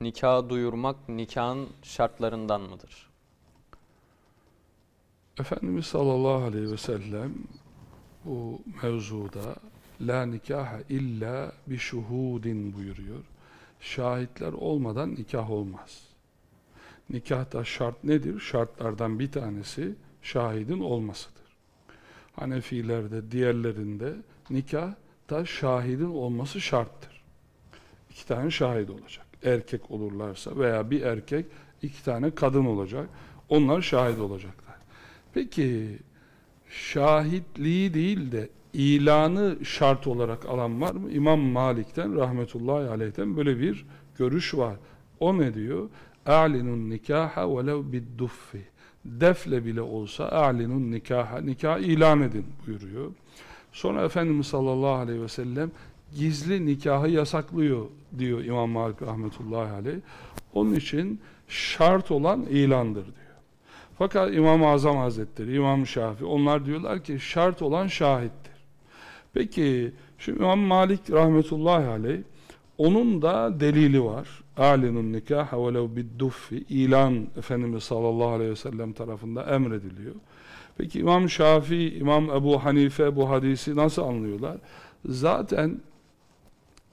nikah duyurmak nikahın şartlarından mıdır? Efendimiz sallallahu aleyhi ve sellem bu mevzuda la nikahe illa bi şuhudin buyuruyor. Şahitler olmadan nikah olmaz. Nikahta şart nedir? Şartlardan bir tanesi şahidin olmasıdır. Hanefilerde, diğerlerinde nikahta şahidin olması şarttır. İki tane şahit olacak. Erkek olurlarsa veya bir erkek, iki tane kadın olacak. Onlar şahit olacaklar. Peki şahitliği değil de ilanı şart olarak alan var mı? İmam Malik'ten rahmetullahi aleyhten böyle bir görüş var. O ne diyor? A'linun nikaha velev bidduffi. Defle bile olsa a'linun nikaha. Nikah ilan edin buyuruyor. Sonra Efendimiz sallallahu aleyhi ve sellem gizli nikahı yasaklıyor diyor İmam Malik rahmetullahi aleyh. Onun için şart olan ilandır diyor. Fakat İmam-ı Azam Hazretleri, İmam Şafii onlar diyorlar ki şart olan şahittir. Peki şu İmam Malik rahmetullahi aleyh onun da delili var. Alinun nikah velev bidduffi ilan Efendimiz sallallahu aleyhi ve sellem tarafından emrediliyor. Peki İmam Şafii, İmam Ebu Hanife bu hadisi nasıl anlıyorlar? Zaten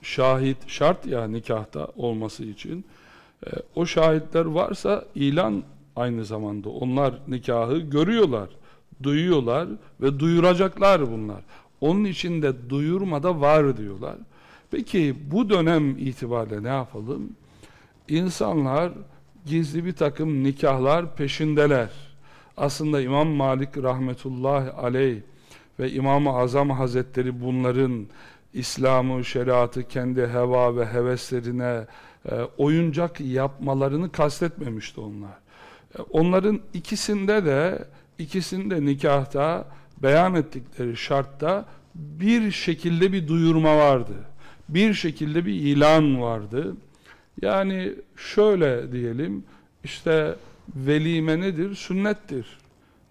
şahit şart ya nikahta olması için e, o şahitler varsa ilan aynı zamanda onlar nikahı görüyorlar, duyuyorlar ve duyuracaklar bunlar. Onun için de duyurmada var diyorlar. Peki bu dönem itibariyle ne yapalım? İnsanlar gizli bir takım nikahlar peşindeler. Aslında İmam Malik rahmetullahi aleyh ve İmam-ı Azam Hazretleri bunların İslam'ı, şeriatı kendi heva ve heveslerine e, oyuncak yapmalarını kastetmemişti onlar. E, onların ikisinde de ikisinde nikahta beyan ettikleri şartta bir şekilde bir duyurma vardı. Bir şekilde bir ilan vardı. Yani şöyle diyelim işte velime nedir? Sünnettir.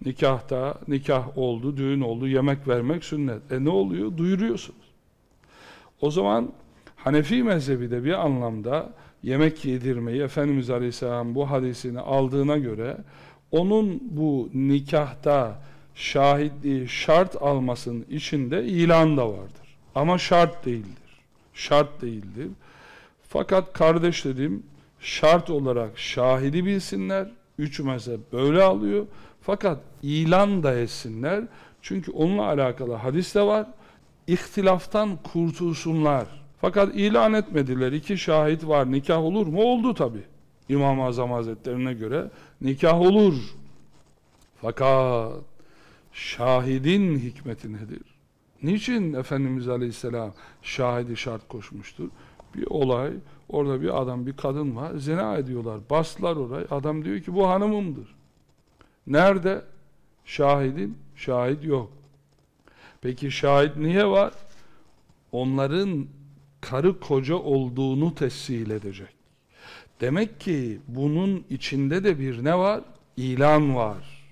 Nikahta nikah oldu, düğün oldu, yemek vermek sünnet. E ne oluyor? Duyuruyorsunuz. O zaman Hanefi mezhebi de bir anlamda yemek yedirmeyi Efendimiz Aleyhisselam bu hadisini aldığına göre onun bu nikahta şahitliği şart almasının içinde ilan da vardır. Ama şart değildir. Şart değildir. Fakat kardeş dedim şart olarak şahidi bilsinler. Üç mezhep böyle alıyor. Fakat ilan da etsinler. Çünkü onunla alakalı hadis de var. İhtilaftan kurtulsunlar. Fakat ilan etmediler. İki şahit var. Nikah olur mu? Oldu tabi. İmam-ı Azam Hazretlerine göre nikah olur. Fakat şahidin hikmeti nedir? Niçin Efendimiz Aleyhisselam şahidi şart koşmuştur? Bir olay, orada bir adam, bir kadın var, zina ediyorlar. Bastılar orayı. Adam diyor ki bu hanımımdır. Nerede? Şahidin, şahit yok. Peki şahit niye var? Onların karı koca olduğunu tescil edecek. Demek ki bunun içinde de bir ne var? İlan var.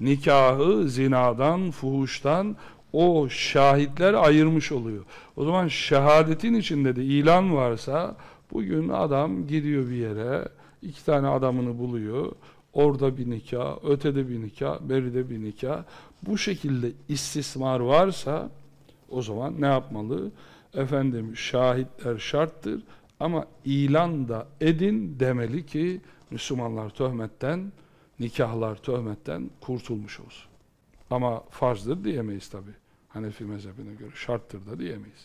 Nikahı zinadan, fuhuştan o şahitler ayırmış oluyor. O zaman şehadetin içinde de ilan varsa bugün adam gidiyor bir yere, iki tane adamını buluyor. Orada bir nikah, ötede bir nikah, beride bir nikah. Bu şekilde istismar varsa o zaman ne yapmalı? Efendim şahitler şarttır ama ilan da edin demeli ki Müslümanlar töhmetten, nikahlar töhmetten kurtulmuş olsun. Ama farzdır diyemeyiz tabi. Hanefi mezhebine göre şarttır da diyemeyiz.